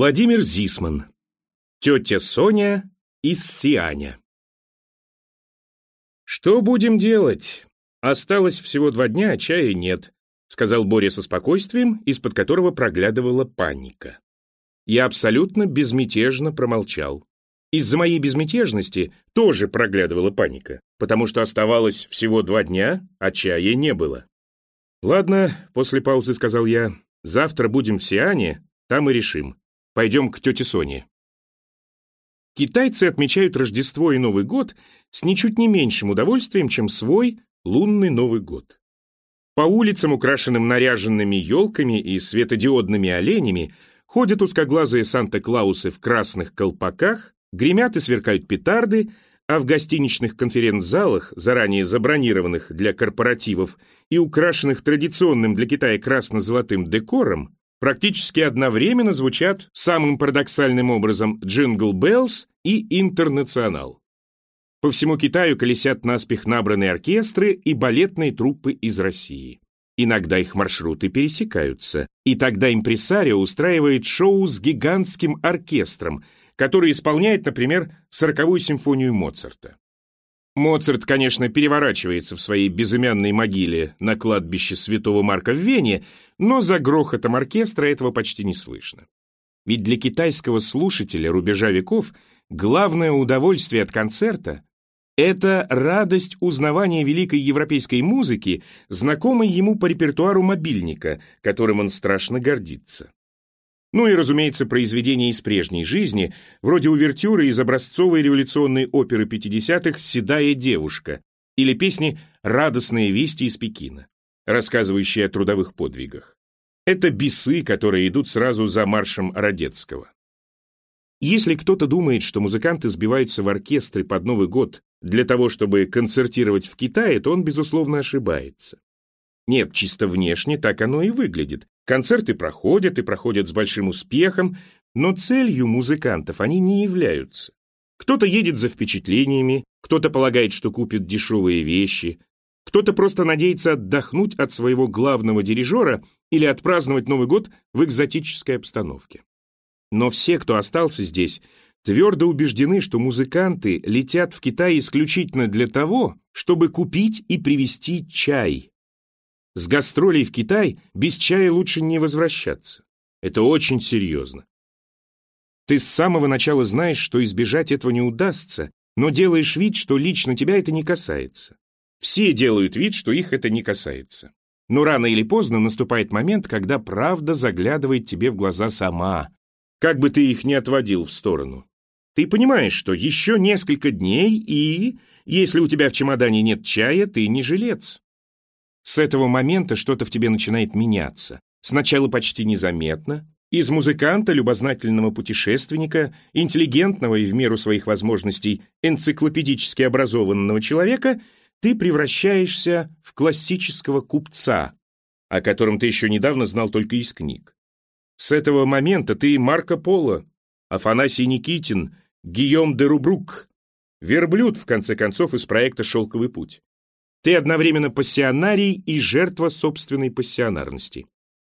Владимир Зисман. Тетя Соня из Сианя. «Что будем делать? Осталось всего два дня, а чая нет», сказал Боря со спокойствием, из-под которого проглядывала паника. Я абсолютно безмятежно промолчал. Из-за моей безмятежности тоже проглядывала паника, потому что оставалось всего два дня, а чая не было. «Ладно», — после паузы сказал я, — «завтра будем в Сиане, там и решим. Пойдем к тете Соне. Китайцы отмечают Рождество и Новый год с ничуть не меньшим удовольствием, чем свой лунный Новый год. По улицам, украшенным наряженными елками и светодиодными оленями, ходят узкоглазые Санта-Клаусы в красных колпаках, гремят и сверкают петарды, а в гостиничных конференц-залах, заранее забронированных для корпоративов и украшенных традиционным для Китая красно-золотым декором, Практически одновременно звучат самым парадоксальным образом «Jingle Bells» и «Интернационал». По всему Китаю колесят наспех набранные оркестры и балетные труппы из России. Иногда их маршруты пересекаются, и тогда импресарио устраивает шоу с гигантским оркестром, который исполняет, например, сороковую симфонию Моцарта. Моцарт, конечно, переворачивается в своей безымянной могиле на кладбище Святого Марка в Вене, но за грохотом оркестра этого почти не слышно. Ведь для китайского слушателя рубежа веков главное удовольствие от концерта — это радость узнавания великой европейской музыки, знакомой ему по репертуару мобильника, которым он страшно гордится. Ну и, разумеется, произведения из прежней жизни, вроде увертюры из образцовой революционной оперы 50-х «Седая девушка» или песни «Радостные вести из Пекина», рассказывающие о трудовых подвигах. Это бисы, которые идут сразу за маршем Родецкого. Если кто-то думает, что музыканты сбиваются в оркестры под Новый год для того, чтобы концертировать в Китае, то он, безусловно, ошибается. Нет, чисто внешне так оно и выглядит. Концерты проходят и проходят с большим успехом, но целью музыкантов они не являются. Кто-то едет за впечатлениями, кто-то полагает, что купит дешевые вещи, кто-то просто надеется отдохнуть от своего главного дирижера или отпраздновать Новый год в экзотической обстановке. Но все, кто остался здесь, твердо убеждены, что музыканты летят в Китай исключительно для того, чтобы купить и привезти чай, с гастролей в Китай без чая лучше не возвращаться. Это очень серьезно. Ты с самого начала знаешь, что избежать этого не удастся, но делаешь вид, что лично тебя это не касается. Все делают вид, что их это не касается. Но рано или поздно наступает момент, когда правда заглядывает тебе в глаза сама, как бы ты их ни отводил в сторону. Ты понимаешь, что еще несколько дней и, если у тебя в чемодане нет чая, ты не жилец. С этого момента что-то в тебе начинает меняться. Сначала почти незаметно. Из музыканта, любознательного путешественника, интеллигентного и в меру своих возможностей энциклопедически образованного человека ты превращаешься в классического купца, о котором ты еще недавно знал только из книг. С этого момента ты Марко Поло, Афанасий Никитин, Гийом де Рубрук, верблюд, в конце концов, из проекта «Шелковый путь». Ты одновременно пассионарий и жертва собственной пассионарности.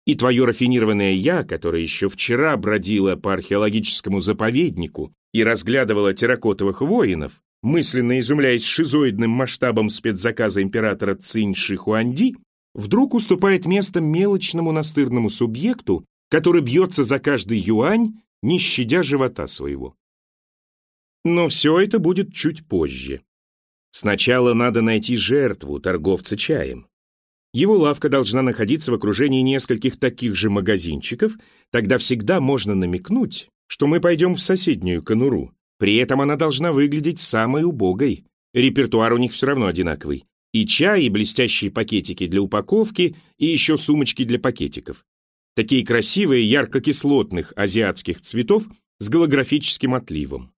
И твое рафинированное «я», которое еще вчера бродило по археологическому заповеднику и разглядывало терракотовых воинов, мысленно изумляясь шизоидным масштабом спецзаказа императора Цинь Ши Хуанди, вдруг уступает место мелочному настырному субъекту, который бьется за каждый юань, не щадя живота своего. Но все это будет чуть позже. Сначала надо найти жертву, торговца чаем. Его лавка должна находиться в окружении нескольких таких же магазинчиков, тогда всегда можно намекнуть, что мы пойдем в соседнюю конуру. При этом она должна выглядеть самой убогой. Репертуар у них все равно одинаковый. И чай, и блестящие пакетики для упаковки, и еще сумочки для пакетиков. Такие красивые, ярко-кислотных азиатских цветов с голографическим отливом.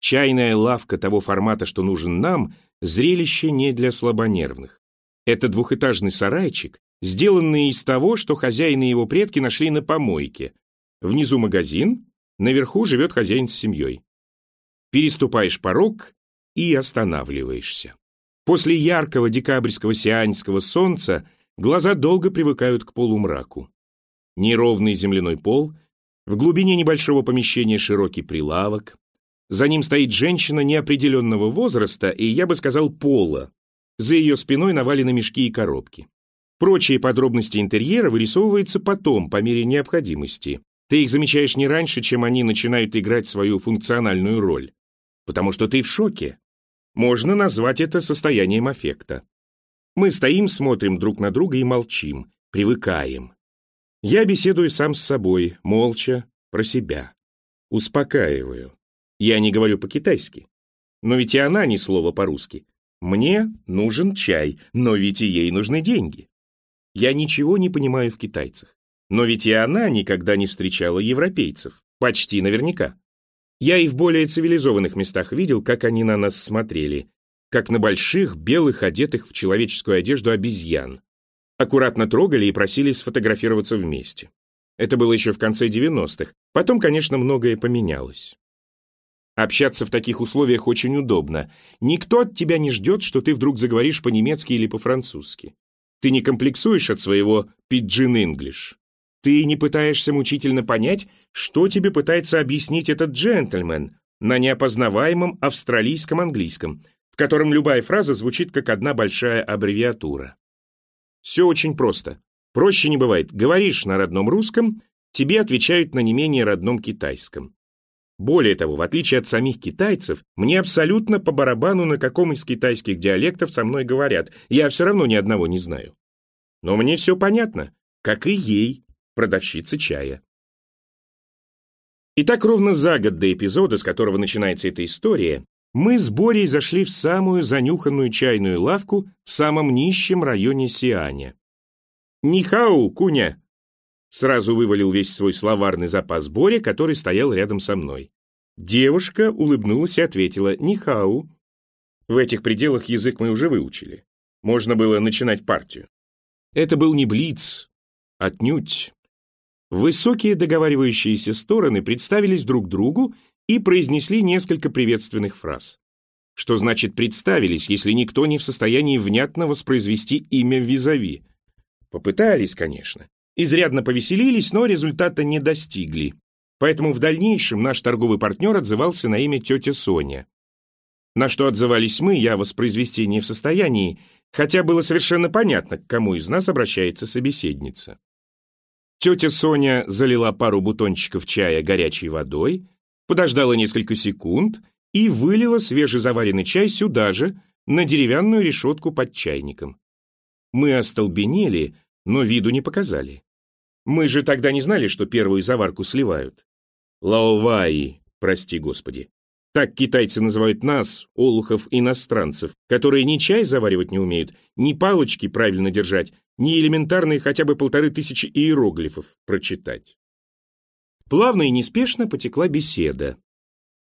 Чайная лавка того формата, что нужен нам, зрелище не для слабонервных. Это двухэтажный сарайчик, сделанный из того, что хозяин и его предки нашли на помойке. Внизу магазин, наверху живет хозяин с семьей. Переступаешь порог и останавливаешься. После яркого декабрьского сианьского солнца глаза долго привыкают к полумраку. Неровный земляной пол, В глубине небольшого помещения широкий прилавок. За ним стоит женщина неопределенного возраста и, я бы сказал, пола. За ее спиной навалены мешки и коробки. Прочие подробности интерьера вырисовываются потом, по мере необходимости. Ты их замечаешь не раньше, чем они начинают играть свою функциональную роль. Потому что ты в шоке. Можно назвать это состоянием аффекта. Мы стоим, смотрим друг на друга и молчим, привыкаем. Я беседую сам с собой, молча, про себя. Успокаиваю. Я не говорю по-китайски. Но ведь и она ни слова по-русски. Мне нужен чай, но ведь и ей нужны деньги. Я ничего не понимаю в китайцах. Но ведь и она никогда не встречала европейцев. Почти наверняка. Я и в более цивилизованных местах видел, как они на нас смотрели. Как на больших, белых, одетых в человеческую одежду обезьян. Аккуратно трогали и просили сфотографироваться вместе. Это было еще в конце 90-х. Потом, конечно, многое поменялось. Общаться в таких условиях очень удобно. Никто от тебя не ждет, что ты вдруг заговоришь по-немецки или по-французски. Ты не комплексуешь от своего «пиджин English. Ты не пытаешься мучительно понять, что тебе пытается объяснить этот джентльмен на неопознаваемом австралийском английском, в котором любая фраза звучит как одна большая аббревиатура. Все очень просто. Проще не бывает. Говоришь на родном русском, тебе отвечают на не менее родном китайском. Более того, в отличие от самих китайцев, мне абсолютно по барабану, на каком из китайских диалектов со мной говорят, я все равно ни одного не знаю. Но мне все понятно, как и ей, продавщице чая. И так ровно за год до эпизода, с которого начинается эта история, мы с Борей зашли в самую занюханную чайную лавку в самом нищем районе Сианя. «Нихау, куня!» Сразу вывалил весь свой словарный запас Боря, который стоял рядом со мной. Девушка улыбнулась и ответила «Нихау». В этих пределах язык мы уже выучили. Можно было начинать партию. Это был не блиц, отнюдь. Высокие договаривающиеся стороны представились друг другу и произнесли несколько приветственных фраз. Что значит представились, если никто не в состоянии внятно воспроизвести имя визави? Попытались, конечно. Изрядно повеселились, но результата не достигли. Поэтому в дальнейшем наш торговый партнер отзывался на имя тетя Соня. На что отзывались мы, я воспроизвести не в состоянии, хотя было совершенно понятно, к кому из нас обращается собеседница. Тетя Соня залила пару бутончиков чая горячей водой, подождала несколько секунд и вылила свежезаваренный чай сюда же, на деревянную решетку под чайником. Мы остолбенели, но виду не показали. Мы же тогда не знали, что первую заварку сливают. Лаоваи, прости господи. Так китайцы называют нас, олухов-иностранцев, которые ни чай заваривать не умеют, ни палочки правильно держать, ни элементарные хотя бы полторы тысячи иероглифов прочитать. Плавно и неспешно потекла беседа.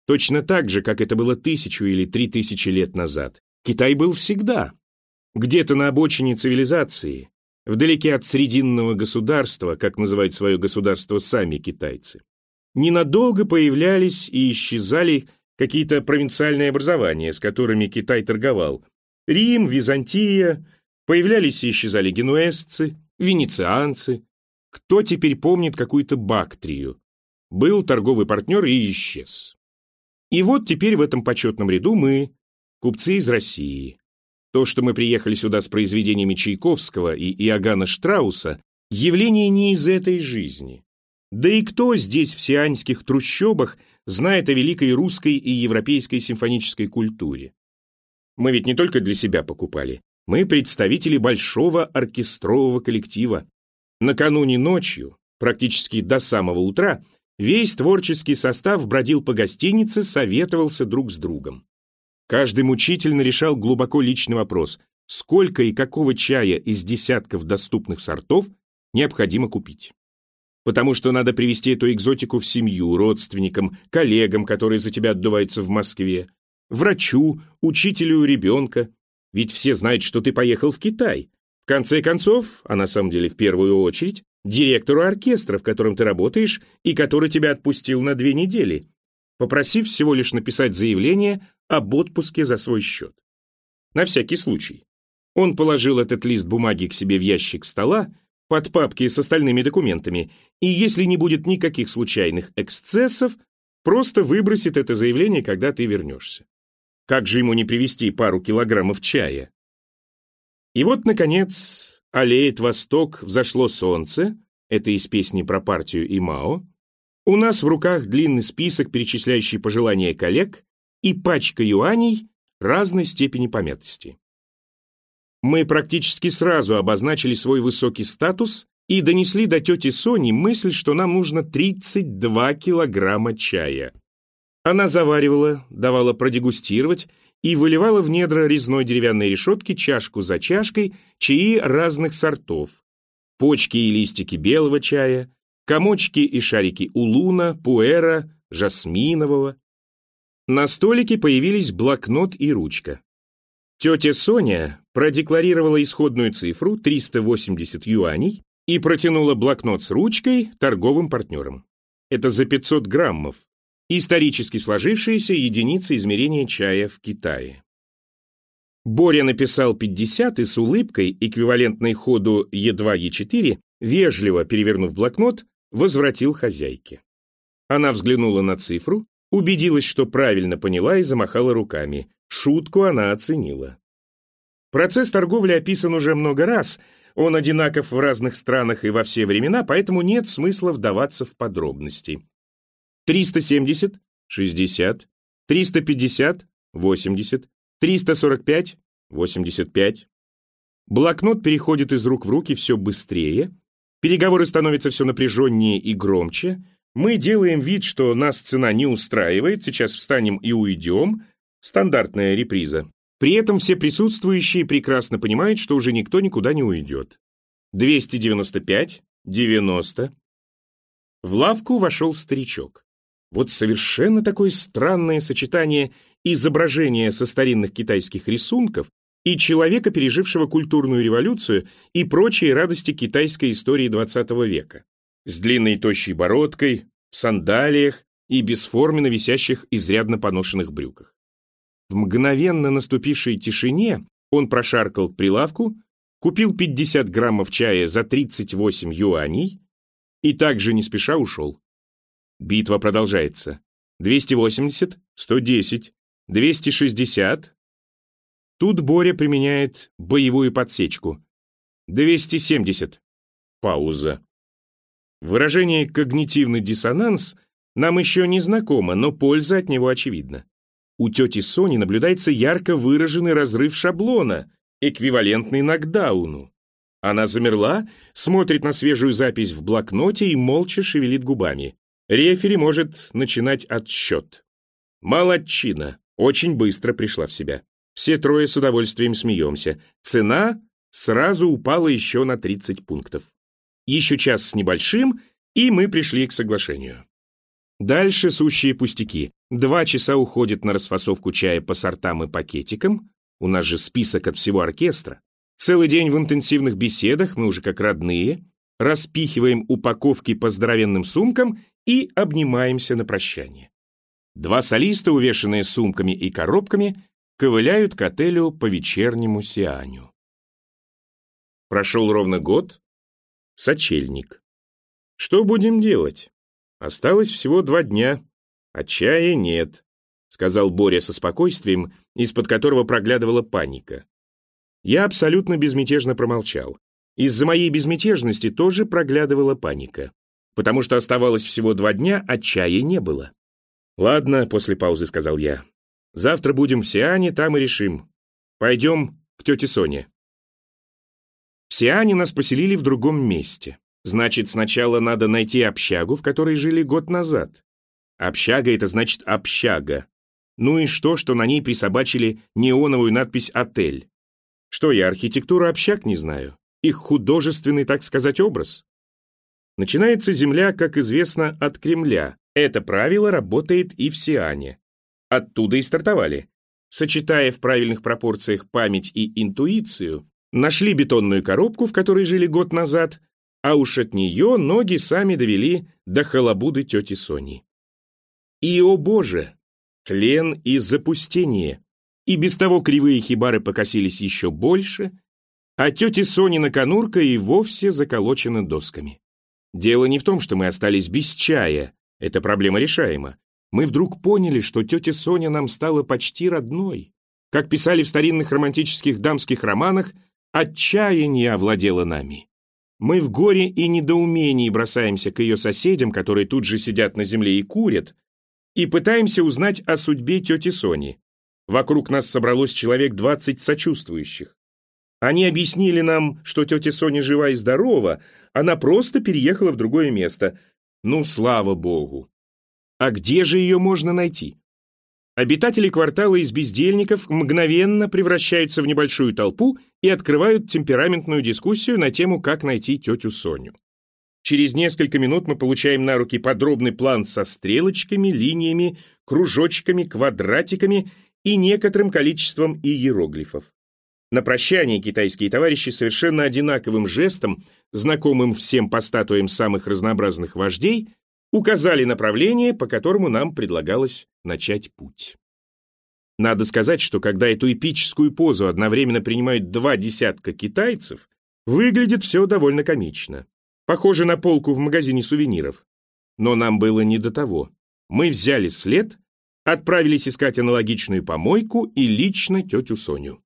Точно так же, как это было тысячу или три тысячи лет назад. Китай был всегда. Где-то на обочине цивилизации, вдалеке от срединного государства, как называют свое государство сами китайцы. Ненадолго появлялись и исчезали какие-то провинциальные образования, с которыми Китай торговал. Рим, Византия, появлялись и исчезали генуэзцы, венецианцы. Кто теперь помнит какую-то Бактрию? Был торговый партнер и исчез. И вот теперь в этом почетном ряду мы, купцы из России. То, что мы приехали сюда с произведениями Чайковского и Иоганна Штрауса, явление не из этой жизни. Да и кто здесь, в сианских трущобах, знает о великой русской и европейской симфонической культуре? Мы ведь не только для себя покупали. Мы представители большого оркестрового коллектива. Накануне ночью, практически до самого утра, весь творческий состав бродил по гостинице, советовался друг с другом. Каждый мучительно решал глубоко личный вопрос, сколько и какого чая из десятков доступных сортов необходимо купить потому что надо привезти эту экзотику в семью, родственникам, коллегам, которые за тебя отдуваются в Москве, врачу, учителю ребенка. Ведь все знают, что ты поехал в Китай. В конце концов, а на самом деле в первую очередь, директору оркестра, в котором ты работаешь и который тебя отпустил на две недели, попросив всего лишь написать заявление об отпуске за свой счет. На всякий случай. Он положил этот лист бумаги к себе в ящик стола, под папки с остальными документами, и если не будет никаких случайных эксцессов, просто выбросит это заявление, когда ты вернешься. Как же ему не привезти пару килограммов чая? И вот, наконец, аллеет восток, взошло солнце, это из песни про партию и Мао. У нас в руках длинный список, перечисляющий пожелания коллег, и пачка юаней разной степени помятости. Мы практически сразу обозначили свой высокий статус и донесли до тети Сони мысль, что нам нужно 32 килограмма чая. Она заваривала, давала продегустировать и выливала в недра резной деревянной решетки чашку за чашкой чаи разных сортов. Почки и листики белого чая, комочки и шарики улуна, пуэра, жасминового. На столике появились блокнот и ручка. Тетя Соня продекларировала исходную цифру 380 юаней и протянула блокнот с ручкой торговым партнерам. Это за 500 граммов, исторически сложившиеся единицы измерения чая в Китае. Боря написал 50 и с улыбкой, эквивалентной ходу Е2, Е4, вежливо перевернув блокнот, возвратил хозяйке. Она взглянула на цифру, убедилась, что правильно поняла и замахала руками. Шутку она оценила. Процесс торговли описан уже много раз, он одинаков в разных странах и во все времена, поэтому нет смысла вдаваться в подробности. 370, 60, 350, 80, 345, 85. Блокнот переходит из рук в руки все быстрее, переговоры становятся все напряженнее и громче, мы делаем вид, что нас цена не устраивает, сейчас встанем и уйдем, стандартная реприза. При этом все присутствующие прекрасно понимают, что уже никто никуда не уйдет. 295, 90. В лавку вошел старичок. Вот совершенно такое странное сочетание изображения со старинных китайских рисунков и человека, пережившего культурную революцию и прочие радости китайской истории XX века. С длинной тощей бородкой, в сандалиях и бесформенно висящих изрядно поношенных брюках. В мгновенно наступившей тишине он прошаркал к прилавку, купил 50 граммов чая за 38 юаней и также не спеша ушел. Битва продолжается. 280, 110, 260. Тут Боря применяет боевую подсечку. 270. Пауза. Выражение «когнитивный диссонанс» нам еще не знакомо, но польза от него очевидна. У тети Сони наблюдается ярко выраженный разрыв шаблона, эквивалентный нокдауну. Она замерла, смотрит на свежую запись в блокноте и молча шевелит губами. Рефери может начинать отсчет. Молодчина. Очень быстро пришла в себя. Все трое с удовольствием смеемся. Цена сразу упала еще на 30 пунктов. Еще час с небольшим, и мы пришли к соглашению. Дальше сущие пустяки. Два часа уходит на расфасовку чая по сортам и пакетикам. У нас же список от всего оркестра. Целый день в интенсивных беседах, мы уже как родные, распихиваем упаковки по здоровенным сумкам и обнимаемся на прощание. Два солиста, увешанные сумками и коробками, ковыляют к отелю по вечернему сианю. Прошел ровно год. Сочельник. Что будем делать? Осталось всего два дня, а чая нет, сказал Боря со спокойствием, из-под которого проглядывала паника. Я абсолютно безмятежно промолчал. Из-за моей безмятежности тоже проглядывала паника, потому что оставалось всего два дня, а чая не было. «Ладно», — после паузы сказал я. «Завтра будем в Сиане, там и решим. Пойдем к тете Соне». В Сиане нас поселили в другом месте. Значит, сначала надо найти общагу, в которой жили год назад. Общага — это значит общага. Ну и что, что на ней присобачили неоновую надпись «Отель»? Что я архитектуру общак не знаю? Их художественный, так сказать, образ? Начинается земля, как известно, от Кремля. Это правило работает и в Сиане. Оттуда и стартовали. Сочетая в правильных пропорциях память и интуицию, нашли бетонную коробку, в которой жили год назад, а уж от нее ноги сами довели до халабуды тети Сони. И, о боже, тлен и запустение. И без того кривые хибары покосились еще больше, А тетя Сонина конурка и вовсе заколочена досками. Дело не в том, что мы остались без чая, эта проблема решаема. Мы вдруг поняли, что тетя Соня нам стала почти родной. Как писали в старинных романтических дамских романах, отчаяние овладело нами. Мы в горе и недоумении бросаемся к ее соседям, которые тут же сидят на земле и курят, и пытаемся узнать о судьбе тети Сони. Вокруг нас собралось человек двадцать сочувствующих. Они объяснили нам, что тетя Соня жива и здорова, она просто переехала в другое место. Ну, слава богу. А где же ее можно найти? Обитатели квартала из бездельников мгновенно превращаются в небольшую толпу и открывают темпераментную дискуссию на тему, как найти тетю Соню. Через несколько минут мы получаем на руки подробный план со стрелочками, линиями, кружочками, квадратиками и некоторым количеством иероглифов. На прощание китайские товарищи совершенно одинаковым жестом, знакомым всем по статуям самых разнообразных вождей, указали направление, по которому нам предлагалось начать путь. Надо сказать, что когда эту эпическую позу одновременно принимают два десятка китайцев, выглядит все довольно комично. Похоже на полку в магазине сувениров. Но нам было не до того. Мы взяли след, отправились искать аналогичную помойку и лично тетю Соню.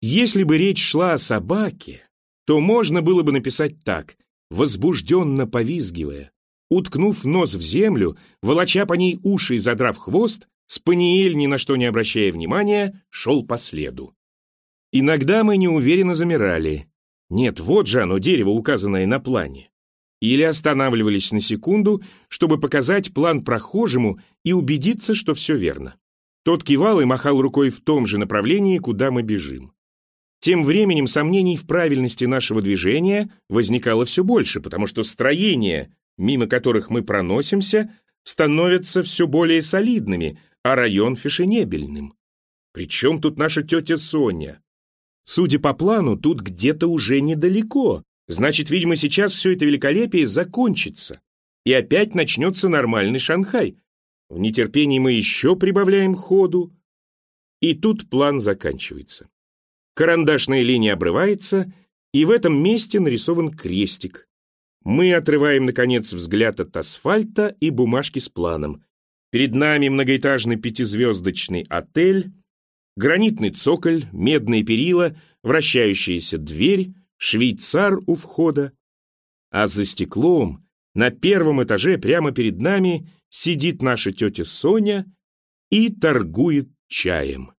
Если бы речь шла о собаке, то можно было бы написать так, возбужденно повизгивая, уткнув нос в землю, волоча по ней уши и задрав хвост, Спаниель, ни на что не обращая внимания, шел по следу. Иногда мы неуверенно замирали. Нет, вот же оно, дерево, указанное на плане. Или останавливались на секунду, чтобы показать план прохожему и убедиться, что все верно. Тот кивал и махал рукой в том же направлении, куда мы бежим. Тем временем сомнений в правильности нашего движения возникало все больше, потому что строения, мимо которых мы проносимся, становятся все более солидными, а район фешенебельным. Причем тут наша тетя Соня? Судя по плану, тут где-то уже недалеко. Значит, видимо, сейчас все это великолепие закончится. И опять начнется нормальный Шанхай. В нетерпении мы еще прибавляем ходу. И тут план заканчивается. Карандашная линия обрывается, и в этом месте нарисован крестик. Мы отрываем, наконец, взгляд от асфальта и бумажки с планом. Перед нами многоэтажный пятизвездочный отель, гранитный цоколь, медные перила, вращающаяся дверь, швейцар у входа. А за стеклом, на первом этаже, прямо перед нами, сидит наша тетя Соня и торгует чаем.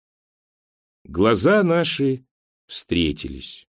Глаза наши встретились.